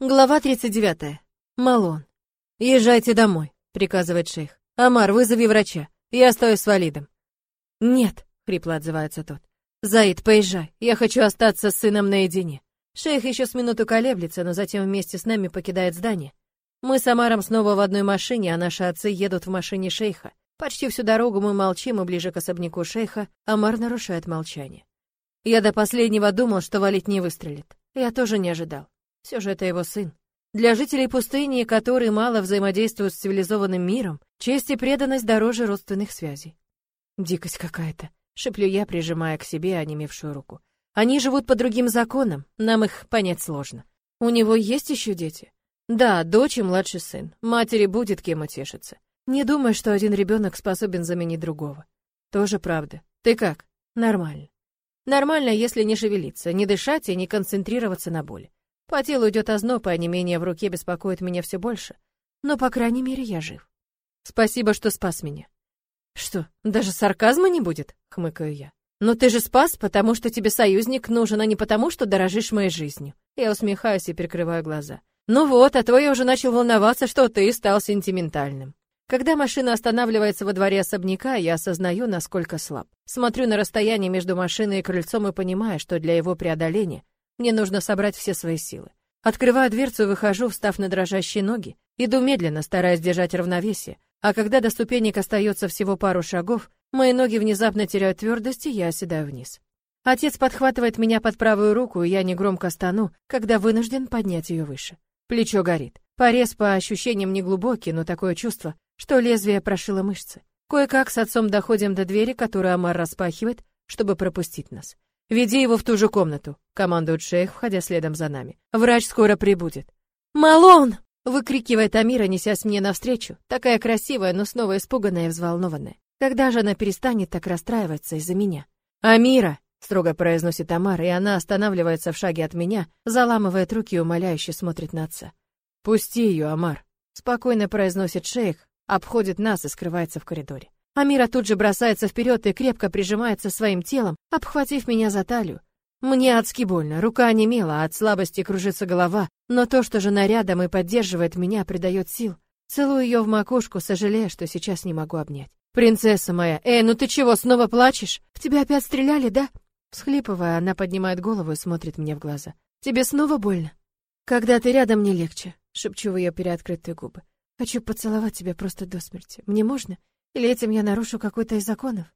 Глава 39. Малон. «Езжайте домой», — приказывает шейх. «Амар, вызови врача. Я остаюсь с Валидом». «Нет», — хрипло отзывается тот. «Заид, поезжай. Я хочу остаться с сыном наедине». Шейх еще с минуту колеблется, но затем вместе с нами покидает здание. Мы с Амаром снова в одной машине, а наши отцы едут в машине шейха. Почти всю дорогу мы молчим, и ближе к особняку шейха Амар нарушает молчание. Я до последнего думал, что Валид не выстрелит. Я тоже не ожидал. Все же это его сын. Для жителей пустыни, которые мало взаимодействуют с цивилизованным миром, честь и преданность дороже родственных связей. Дикость какая-то, шеплю я, прижимая к себе онемевшую руку. Они живут по другим законам, нам их понять сложно. У него есть еще дети? Да, дочь и младший сын. Матери будет кем утешиться. Не думаю, что один ребенок способен заменить другого. Тоже правда. Ты как? Нормально. Нормально, если не шевелиться, не дышать и не концентрироваться на боли. По телу идет озноб, не менее в руке беспокоит меня все больше. Но, по крайней мере, я жив. Спасибо, что спас меня. Что, даже сарказма не будет? Хмыкаю я. Но ты же спас, потому что тебе союзник нужен, а не потому, что дорожишь моей жизнью. Я усмехаюсь и прикрываю глаза. Ну вот, а то я уже начал волноваться, что ты стал сентиментальным. Когда машина останавливается во дворе особняка, я осознаю, насколько слаб. Смотрю на расстояние между машиной и крыльцом и понимаю, что для его преодоления мне нужно собрать все свои силы. Открываю дверцу выхожу, встав на дрожащие ноги. Иду медленно, стараясь держать равновесие. А когда до ступенек остается всего пару шагов, мои ноги внезапно теряют твердость, и я оседаю вниз. Отец подхватывает меня под правую руку, и я негромко стану, когда вынужден поднять ее выше. Плечо горит. Порез по ощущениям неглубокий, но такое чувство, что лезвие прошило мышцы. Кое-как с отцом доходим до двери, которую Амар распахивает, чтобы пропустить нас. «Веди его в ту же комнату», — командует шейх, входя следом за нами. «Врач скоро прибудет». «Малон!» — выкрикивает Амира, несясь мне навстречу, такая красивая, но снова испуганная и взволнованная. Когда же она перестанет так расстраиваться из-за меня? «Амира!» — строго произносит Амар, и она останавливается в шаге от меня, заламывает руки и умоляюще смотрит на отца. «Пусти ее, Амар!» — спокойно произносит шейх, обходит нас и скрывается в коридоре. Амира тут же бросается вперед и крепко прижимается своим телом, обхватив меня за талию. Мне адски больно, рука онемела, а от слабости кружится голова, но то, что жена рядом и поддерживает меня, придает сил. Целую ее в макушку, сожалея, что сейчас не могу обнять. «Принцесса моя! Эй, ну ты чего, снова плачешь? В тебя опять стреляли, да?» Всхлипывая, она поднимает голову и смотрит мне в глаза. «Тебе снова больно?» «Когда ты рядом, мне легче», — шепчу в ее переоткрытые губы. «Хочу поцеловать тебя просто до смерти. Мне можно?» Или этим я нарушу какой-то из законов?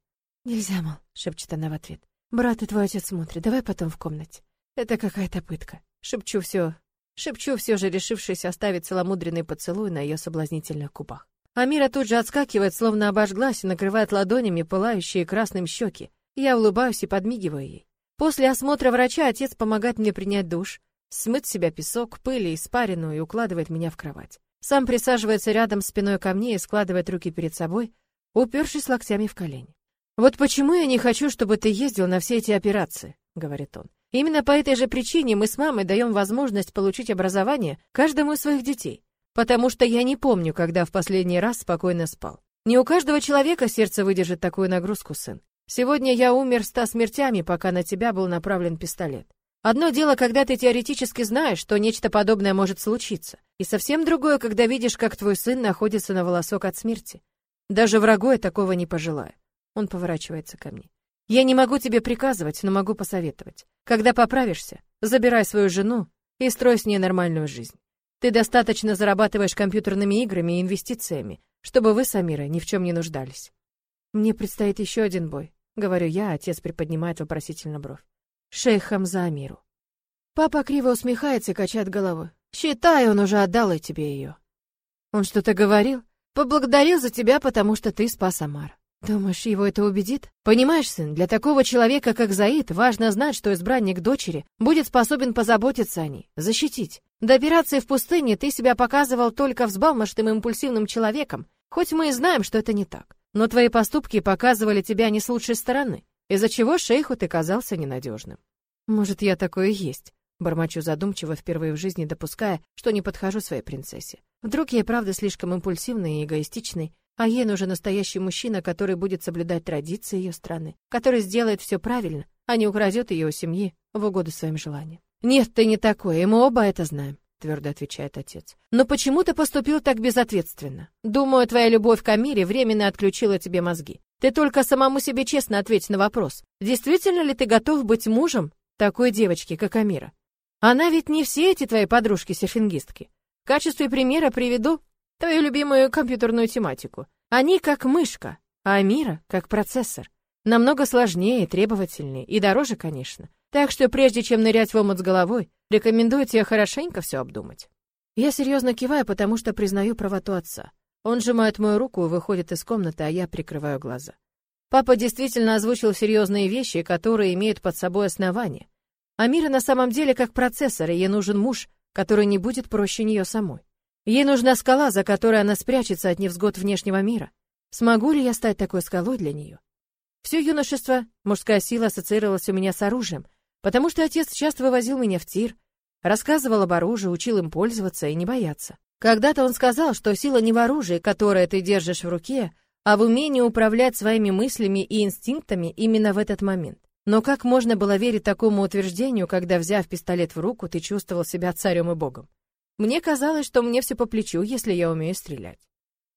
Нельзя, мол, шепчет она в ответ. Брат и твой отец смотрят, давай потом в комнате. Это какая-то пытка. Шепчу все, шепчу все же, решившись оставить целомудренный поцелуй на ее соблазнительных губах. Амира тут же отскакивает, словно обожглась, и накрывает ладонями пылающие красным щеки. Я улыбаюсь и подмигиваю ей. После осмотра врача отец помогает мне принять душ, смыть с себя песок, пыль и испарину и укладывает меня в кровать. Сам присаживается рядом спиной ко мне и складывает руки перед собой, упершись локтями в колени. «Вот почему я не хочу, чтобы ты ездил на все эти операции», — говорит он. «Именно по этой же причине мы с мамой даем возможность получить образование каждому из своих детей, потому что я не помню, когда в последний раз спокойно спал. Не у каждого человека сердце выдержит такую нагрузку, сын. Сегодня я умер ста смертями, пока на тебя был направлен пистолет. Одно дело, когда ты теоретически знаешь, что нечто подобное может случиться, и совсем другое, когда видишь, как твой сын находится на волосок от смерти. Даже врагу я такого не пожелаю. Он поворачивается ко мне. Я не могу тебе приказывать, но могу посоветовать. Когда поправишься, забирай свою жену и строй с ней нормальную жизнь. Ты достаточно зарабатываешь компьютерными играми и инвестициями, чтобы вы с Амирой ни в чем не нуждались. Мне предстоит еще один бой, говорю я, отец приподнимает вопросительно бровь. Шейхом за Амиру. Папа криво усмехается и качает головой. Считай, он уже отдал и тебе ее. Он что-то говорил? Поблагодарил за тебя, потому что ты спас Амар. Думаешь, его это убедит? Понимаешь, сын, для такого человека, как Заид, важно знать, что избранник дочери будет способен позаботиться о ней, защитить. До операции в пустыне ты себя показывал только взбалмошным импульсивным человеком, хоть мы и знаем, что это не так. Но твои поступки показывали тебя не с лучшей стороны, из-за чего шейху ты казался ненадежным. Может, я такое и есть. Бормочу задумчиво, впервые в жизни допуская, что не подхожу своей принцессе. Вдруг я правда слишком импульсивный и эгоистичный, а ей нужен настоящий мужчина, который будет соблюдать традиции ее страны, который сделает все правильно, а не украдет ее у семьи в угоду своим желаниям. Нет, ты не такой, и мы оба это знаем. твердо отвечает отец. Но почему ты поступил так безответственно? Думаю, твоя любовь к Амире временно отключила тебе мозги. Ты только самому себе честно ответь на вопрос. Действительно ли ты готов быть мужем такой девочки, как Амира? Она ведь не все эти твои подружки-серфингистки. В качестве примера приведу твою любимую компьютерную тематику. Они как мышка, а Амира как процессор. Намного сложнее, требовательнее и дороже, конечно. Так что прежде чем нырять в омут с головой, рекомендую тебе хорошенько все обдумать. Я серьезно киваю, потому что признаю правоту отца. Он сжимает мою руку и выходит из комнаты, а я прикрываю глаза. Папа действительно озвучил серьезные вещи, которые имеют под собой основания. Амира на самом деле как процессор, и ей нужен муж, который не будет проще нее самой. Ей нужна скала, за которой она спрячется от невзгод внешнего мира. Смогу ли я стать такой скалой для нее? Все юношество мужская сила ассоциировалась у меня с оружием, потому что отец часто вывозил меня в тир, рассказывал об оружии, учил им пользоваться и не бояться. Когда-то он сказал, что сила не в оружии, которое ты держишь в руке, а в умении управлять своими мыслями и инстинктами именно в этот момент. Но как можно было верить такому утверждению, когда, взяв пистолет в руку, ты чувствовал себя царем и богом? Мне казалось, что мне все по плечу, если я умею стрелять.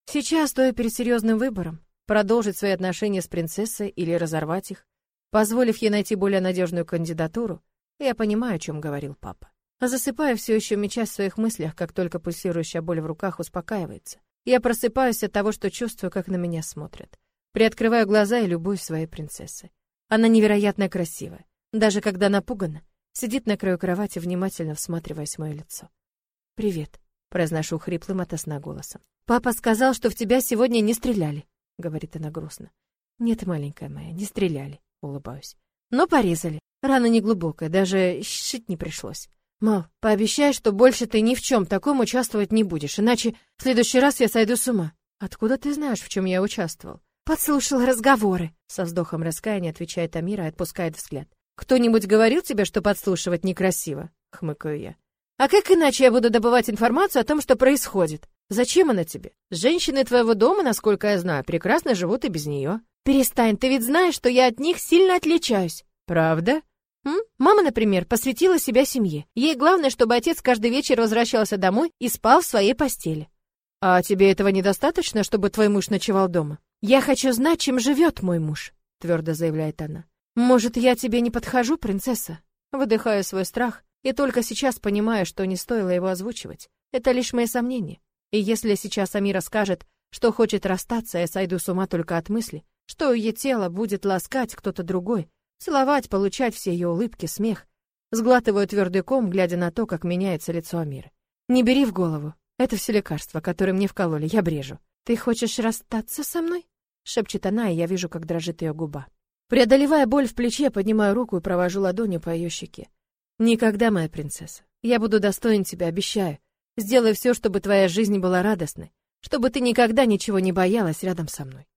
Сейчас, стоя перед серьезным выбором, продолжить свои отношения с принцессой или разорвать их, Позволив ей найти более надежную кандидатуру, я понимаю, о чем говорил папа. А засыпаю все еще мечась в своих мыслях, как только пульсирующая боль в руках успокаивается. Я просыпаюсь от того, что чувствую, как на меня смотрят. Приоткрываю глаза и любуюсь своей принцессой. Она невероятно красивая. Даже когда напугана, сидит на краю кровати, внимательно всматриваясь в мое лицо. «Привет», — произношу хриплым ото сна голосом. «Папа сказал, что в тебя сегодня не стреляли», — говорит она грустно. «Нет, маленькая моя, не стреляли улыбаюсь. Но порезали. Рана неглубокая, даже шить не пришлось. Мал, пообещай, что больше ты ни в чем таком участвовать не будешь, иначе в следующий раз я сойду с ума. Откуда ты знаешь, в чем я участвовал? Подслушал разговоры. Со вздохом раскаяния отвечает Амира и отпускает взгляд. Кто-нибудь говорил тебе, что подслушивать некрасиво? Хмыкаю я. А как иначе я буду добывать информацию о том, что происходит? Зачем она тебе? Женщины твоего дома, насколько я знаю, прекрасно живут и без нее. Перестань, ты ведь знаешь, что я от них сильно отличаюсь. Правда? М? Мама, например, посвятила себя семье. Ей главное, чтобы отец каждый вечер возвращался домой и спал в своей постели. А тебе этого недостаточно, чтобы твой муж ночевал дома? Я хочу знать, чем живет мой муж, твердо заявляет она. Может, я тебе не подхожу, принцесса? Выдыхаю свой страх и только сейчас понимаю, что не стоило его озвучивать. Это лишь мои сомнения. И если сейчас Амира скажет, что хочет расстаться, я сойду с ума только от мысли, что ее тело будет ласкать кто-то другой, целовать, получать все ее улыбки, смех. Сглатываю твердый ком, глядя на то, как меняется лицо Амиры. Не бери в голову. Это все лекарства, которые мне вкололи, я брежу. Ты хочешь расстаться со мной? шепчет она, и я вижу, как дрожит ее губа. Преодолевая боль в плече, поднимаю руку и провожу ладонью по ее щеке. Никогда, моя принцесса. Я буду достоин тебя, обещаю. Сделай все, чтобы твоя жизнь была радостной, чтобы ты никогда ничего не боялась рядом со мной.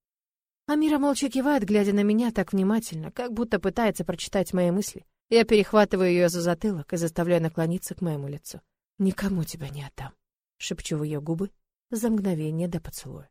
Амира молча кивает, глядя на меня так внимательно, как будто пытается прочитать мои мысли. Я перехватываю ее за затылок и заставляю наклониться к моему лицу. «Никому тебя не отдам», — шепчу в ее губы за мгновение до поцелуя.